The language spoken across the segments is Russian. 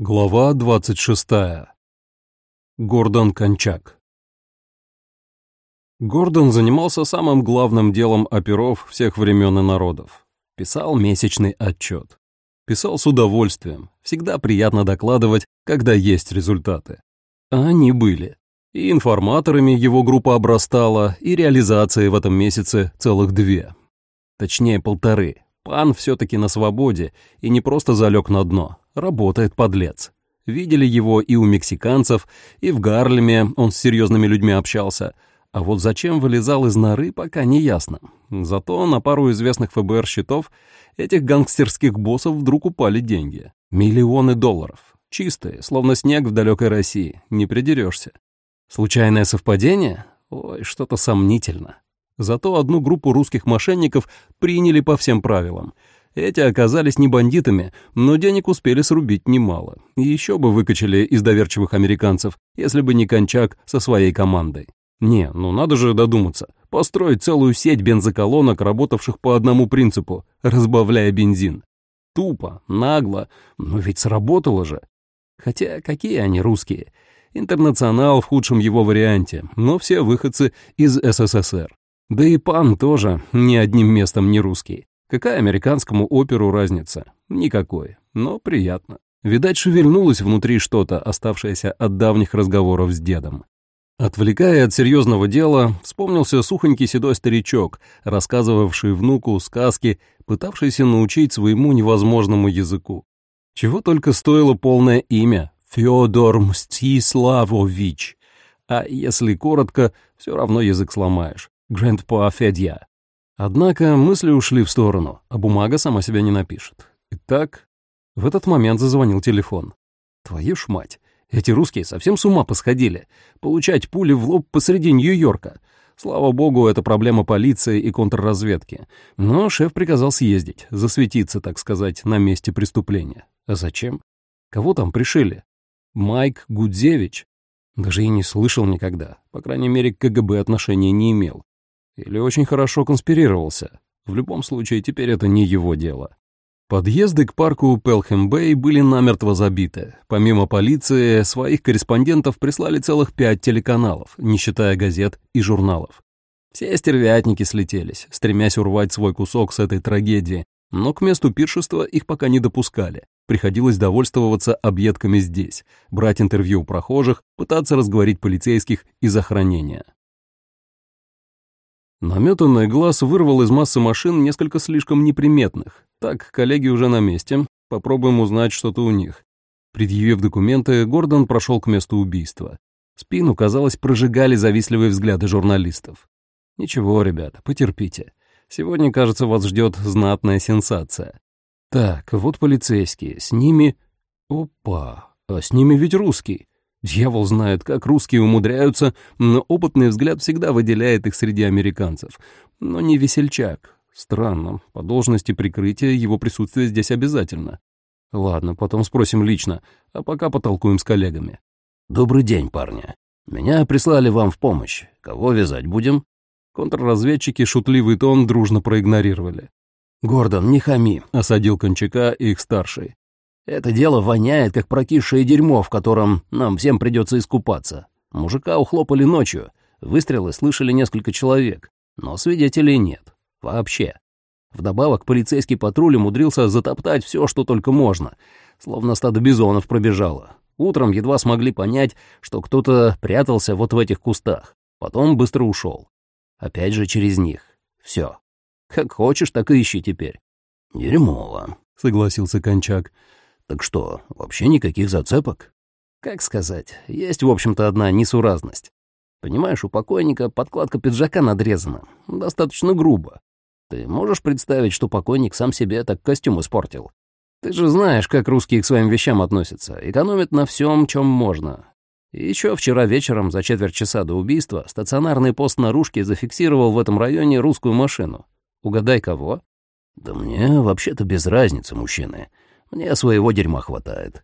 Глава 26. Гордон Кончак. Гордон занимался самым главным делом оперов всех времен и народов. Писал месячный отчет. Писал с удовольствием. Всегда приятно докладывать, когда есть результаты. А они были. И информаторами его группа обрастала, и реализации в этом месяце целых две. Точнее, полторы. Пан все-таки на свободе и не просто залег на дно, Работает подлец. Видели его и у мексиканцев, и в Гарлеме он с серьезными людьми общался. А вот зачем вылезал из норы, пока не ясно. Зато на пару известных ФБР счетов этих гангстерских боссов вдруг упали деньги. Миллионы долларов. Чистые, словно снег в далекой России. Не придерешься. Случайное совпадение? Ой, что-то сомнительно. Зато одну группу русских мошенников приняли по всем правилам — эти оказались не бандитами, но денег успели срубить немало. Еще бы выкачали из доверчивых американцев, если бы не Кончак со своей командой. Не, ну надо же додуматься. Построить целую сеть бензоколонок, работавших по одному принципу, разбавляя бензин. Тупо, нагло, но ведь сработало же. Хотя какие они русские? Интернационал в худшем его варианте, но все выходцы из СССР. Да и пан тоже ни одним местом не русский. Какая американскому оперу разница? Никакой, но приятно. Видать, шевельнулось внутри что-то, оставшееся от давних разговоров с дедом. Отвлекая от серьезного дела, вспомнился сухонький седой старичок, рассказывавший внуку сказки, пытавшийся научить своему невозможному языку. Чего только стоило полное имя — Федор Мстиславович. А если коротко, все равно язык сломаешь. Грэндпа Федья. Однако мысли ушли в сторону, а бумага сама себя не напишет. Итак, в этот момент зазвонил телефон. Твою ж мать, эти русские совсем с ума посходили. Получать пули в лоб посреди Нью-Йорка. Слава богу, это проблема полиции и контрразведки. Но шеф приказал съездить, засветиться, так сказать, на месте преступления. А зачем? Кого там пришили? Майк Гудзевич? Даже и не слышал никогда. По крайней мере, к КГБ отношения не имел. Или очень хорошо конспирировался. В любом случае, теперь это не его дело. Подъезды к парку Пелхэм-Бэй были намертво забиты. Помимо полиции, своих корреспондентов прислали целых пять телеканалов, не считая газет и журналов. Все стервятники слетелись, стремясь урвать свой кусок с этой трагедии, но к месту пиршества их пока не допускали. Приходилось довольствоваться объедками здесь, брать интервью у прохожих, пытаться разговорить полицейских из охранения. Наметанный глаз вырвал из массы машин несколько слишком неприметных. Так, коллеги уже на месте, попробуем узнать что-то у них. Предъявив документы, Гордон прошел к месту убийства. Спину, казалось, прожигали завистливые взгляды журналистов. Ничего, ребята, потерпите. Сегодня, кажется, вас ждет знатная сенсация. Так, вот полицейские, с ними... Опа, а с ними ведь русский. Дьявол знает, как русские умудряются, но опытный взгляд всегда выделяет их среди американцев. Но не весельчак. Странно, по должности прикрытия его присутствие здесь обязательно. Ладно, потом спросим лично, а пока потолкуем с коллегами. «Добрый день, парни. Меня прислали вам в помощь. Кого вязать будем?» Контрразведчики шутливый тон дружно проигнорировали. «Гордон, не хами», — осадил Кончака их старший. Это дело воняет, как прокисшее дерьмо, в котором нам всем придется искупаться. Мужика ухлопали ночью, выстрелы слышали несколько человек, но свидетелей нет. Вообще. Вдобавок полицейский патруль умудрился затоптать все, что только можно, словно стадо бизонов пробежало. Утром едва смогли понять, что кто-то прятался вот в этих кустах, потом быстро ушел. Опять же через них. Все. Как хочешь, так и ищи теперь. «Дерьмово», — согласился Кончак. Так что, вообще никаких зацепок? Как сказать, есть, в общем-то, одна несуразность. Понимаешь, у покойника подкладка пиджака надрезана, достаточно грубо. Ты можешь представить, что покойник сам себе так костюм испортил? Ты же знаешь, как русские к своим вещам относятся, экономят на всем, чем можно. Еще вчера вечером, за четверть часа до убийства, стационарный пост наружки зафиксировал в этом районе русскую машину. Угадай, кого? Да мне вообще-то без разницы, мужчины. Мне своего дерьма хватает».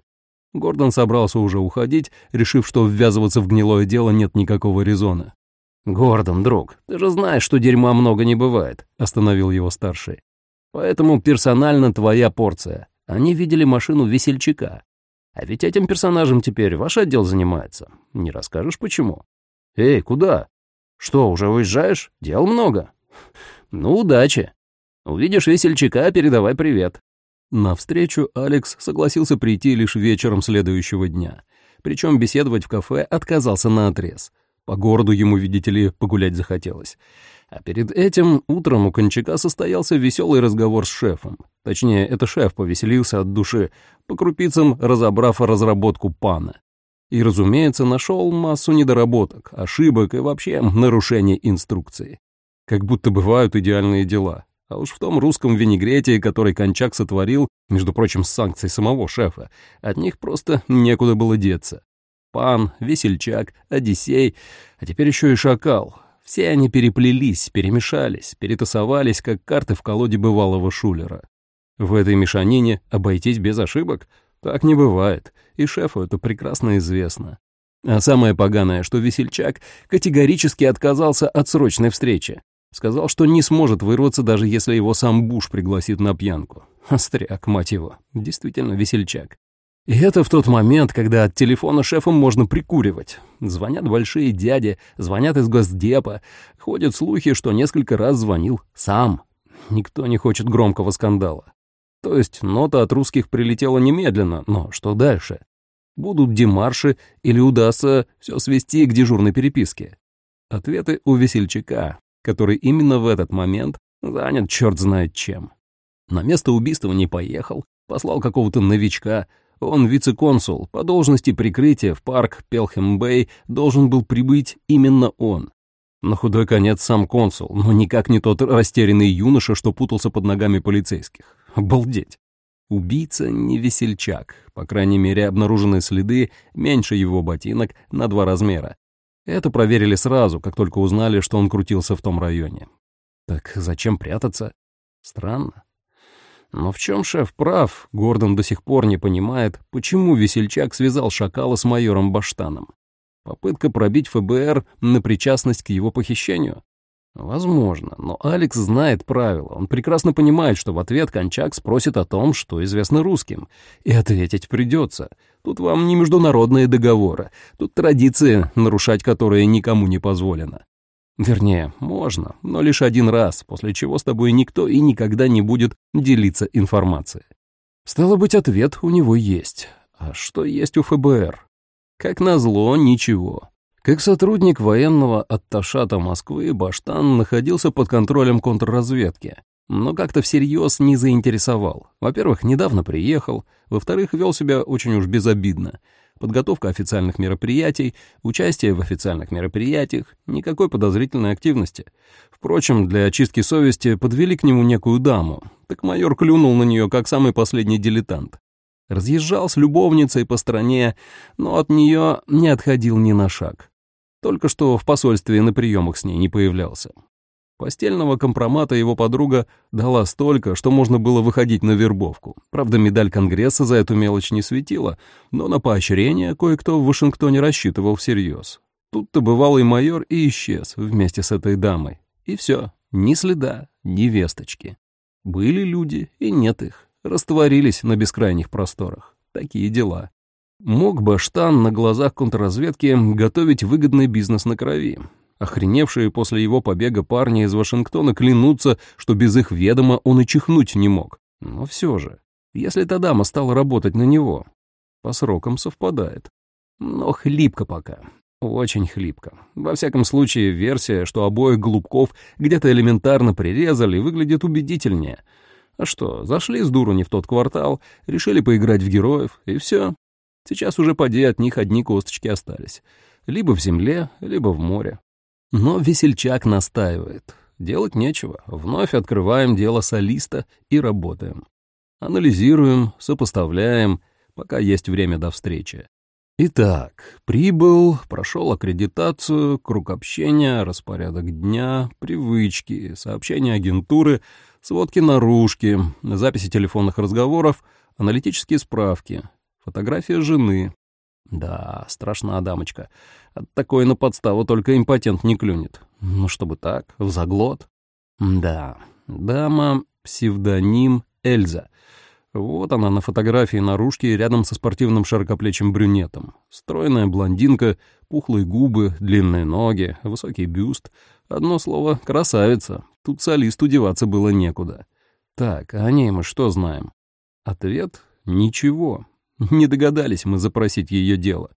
Гордон собрался уже уходить, решив, что ввязываться в гнилое дело нет никакого резона. «Гордон, друг, ты же знаешь, что дерьма много не бывает», — остановил его старший. «Поэтому персонально твоя порция. Они видели машину весельчака. А ведь этим персонажем теперь ваш отдел занимается. Не расскажешь, почему? Эй, куда? Что, уже уезжаешь? Дел много. Ну, удачи. Увидишь весельчака, передавай привет. На встречу Алекс согласился прийти лишь вечером следующего дня. Причем беседовать в кафе отказался на отрез. По городу ему, видите ли, погулять захотелось. А перед этим утром у Кончака состоялся веселый разговор с шефом. Точнее, это шеф повеселился от души, по крупицам разобрав разработку пана. И, разумеется, нашел массу недоработок, ошибок и вообще нарушений инструкции. Как будто бывают идеальные дела. А уж в том русском винегрете, который Кончак сотворил, между прочим, с санкцией самого шефа, от них просто некуда было деться. Пан, Весельчак, Одиссей, а теперь еще и Шакал. Все они переплелись, перемешались, перетасовались, как карты в колоде бывалого шулера. В этой мешанине обойтись без ошибок? Так не бывает, и шефу это прекрасно известно. А самое поганое, что Весельчак категорически отказался от срочной встречи. Сказал, что не сможет вырваться, даже если его сам Буш пригласит на пьянку. Остряк, мать его, действительно весельчак. И это в тот момент, когда от телефона шефом можно прикуривать. Звонят большие дяди, звонят из Госдепа. Ходят слухи, что несколько раз звонил сам. Никто не хочет громкого скандала. То есть нота от русских прилетела немедленно, но что дальше? Будут демарши или удастся все свести к дежурной переписке? Ответы у весельчака, который именно в этот момент занят черт знает чем. На место убийства не поехал, послал какого-то новичка, он вице-консул, по должности прикрытия в парк Пелхем-Бэй должен был прибыть именно он. На худой конец сам консул, но никак не тот растерянный юноша, что путался под ногами полицейских. Обалдеть. Убийца не весельчак, по крайней мере, обнаружены следы меньше его ботинок на два размера. Это проверили сразу, как только узнали, что он крутился в том районе. Так зачем прятаться? Странно. Но в чем шеф прав, Гордон до сих пор не понимает, почему весельчак связал шакала с майором Баштаном. Попытка пробить ФБР на причастность к его похищению? Возможно, но Алекс знает правила. Он прекрасно понимает, что в ответ Кончак спросит о том, что известно русским. И ответить придется. Тут вам не международные договоры. Тут традиции, нарушать которые никому не позволено. Вернее, можно, но лишь один раз, после чего с тобой никто и никогда не будет делиться информацией. Стало быть, ответ у него есть. А что есть у ФБР? Как назло, ничего. Как сотрудник военного атташата Москвы, Баштан находился под контролем контрразведки, но как-то всерьез не заинтересовал. Во-первых, недавно приехал, во-вторых, вел себя очень уж безобидно — подготовка официальных мероприятий, участие в официальных мероприятиях, никакой подозрительной активности. Впрочем, для очистки совести подвели к нему некую даму, так майор клюнул на нее как самый последний дилетант. Разъезжал с любовницей по стране, но от нее не отходил ни на шаг. Только что в посольстве на приемах с ней не появлялся. Постельного компромата его подруга дала столько, что можно было выходить на вербовку. Правда, медаль Конгресса за эту мелочь не светила, но на поощрение кое-кто в Вашингтоне рассчитывал всерьез. Тут-то бывалый майор и исчез вместе с этой дамой. И все, ни следа, ни весточки. Были люди, и нет их. Растворились на бескрайних просторах. Такие дела. Мог Баштан на глазах контрразведки готовить выгодный бизнес на крови. Охреневшие после его побега парни из Вашингтона клянутся, что без их ведома он и чихнуть не мог. Но все же, если та дама стала работать на него, по срокам совпадает. Но хлипко пока. Очень хлипко. Во всяком случае, версия, что обоих голубков где-то элементарно прирезали, выглядит убедительнее. А что, зашли с дуру не в тот квартал, решили поиграть в героев, и все. Сейчас уже поди от них одни косточки остались. Либо в земле, либо в море. Но весельчак настаивает. Делать нечего. Вновь открываем дело солиста и работаем. Анализируем, сопоставляем, пока есть время до встречи. Итак, прибыл, прошел аккредитацию, круг общения, распорядок дня, привычки, сообщения агентуры, сводки наружки, записи телефонных разговоров, аналитические справки, фотография жены, да, страшна дамочка. От такой на подставу только импотент не клюнет. Ну, чтобы так, в заглот. Да, дама, псевдоним Эльза. Вот она на фотографии наружки рядом со спортивным широкоплечим брюнетом. Стройная блондинка, пухлые губы, длинные ноги, высокий бюст. Одно слово — красавица. Тут солисту деваться было некуда. Так, о ней мы что знаем? Ответ — ничего. Не догадались мы запросить ее дело.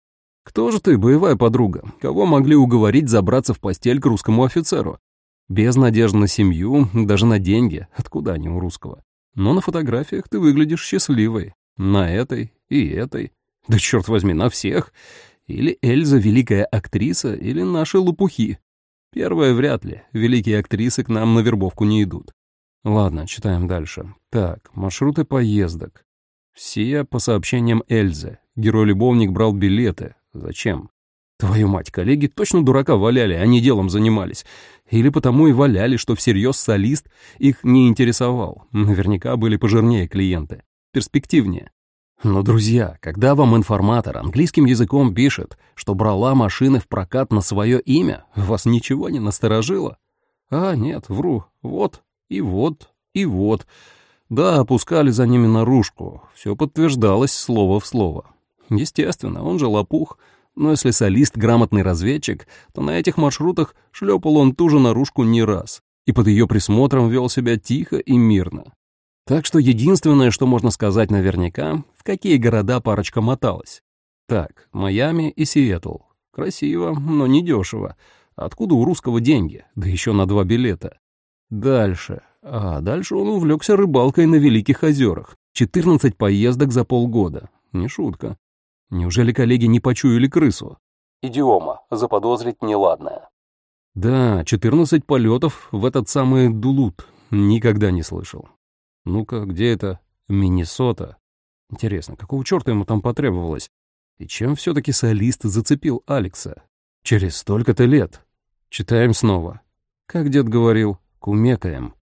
Кто же ты, боевая подруга? Кого могли уговорить забраться в постель к русскому офицеру? Без надежды на семью, даже на деньги. Откуда они у русского? Но на фотографиях ты выглядишь счастливой. На этой и этой. Да черт возьми, на всех. Или Эльза великая актриса, или наши лопухи. Первое вряд ли. Великие актрисы к нам на вербовку не идут. Ладно, читаем дальше. Так, маршруты поездок. Все по сообщениям Эльзы. Герой-любовник брал билеты. Зачем? Твою мать, коллеги точно дурака валяли, а не делом занимались. Или потому и валяли, что всерьез солист их не интересовал. Наверняка были пожирнее клиенты. Перспективнее. Но, друзья, когда вам информатор английским языком пишет, что брала машины в прокат на свое имя, вас ничего не насторожило? А, нет, вру. Вот, и вот, и вот. Да, опускали за ними наружку. Все подтверждалось слово в слово. Естественно, он же лопух — но если солист грамотный разведчик, то на этих маршрутах шлепал он ту же наружку не раз и под ее присмотром вел себя тихо и мирно. Так что единственное, что можно сказать наверняка, в какие города парочка моталась. Так, Майами и Сиэтл. Красиво, но недешево. Откуда у русского деньги? Да еще на два билета. Дальше. А, дальше он увлекся рыбалкой на Великих озерах. 14 поездок за полгода. Не шутка. Неужели коллеги не почуяли крысу? Идиома. Заподозрить неладное. Да, 14 полетов в этот самый Дулут. Никогда не слышал. Ну-ка, где это? Миннесота. Интересно, какого черта ему там потребовалось? И чем все-таки солист зацепил Алекса? Через столько-то лет. Читаем снова. Как дед говорил, кумекаем.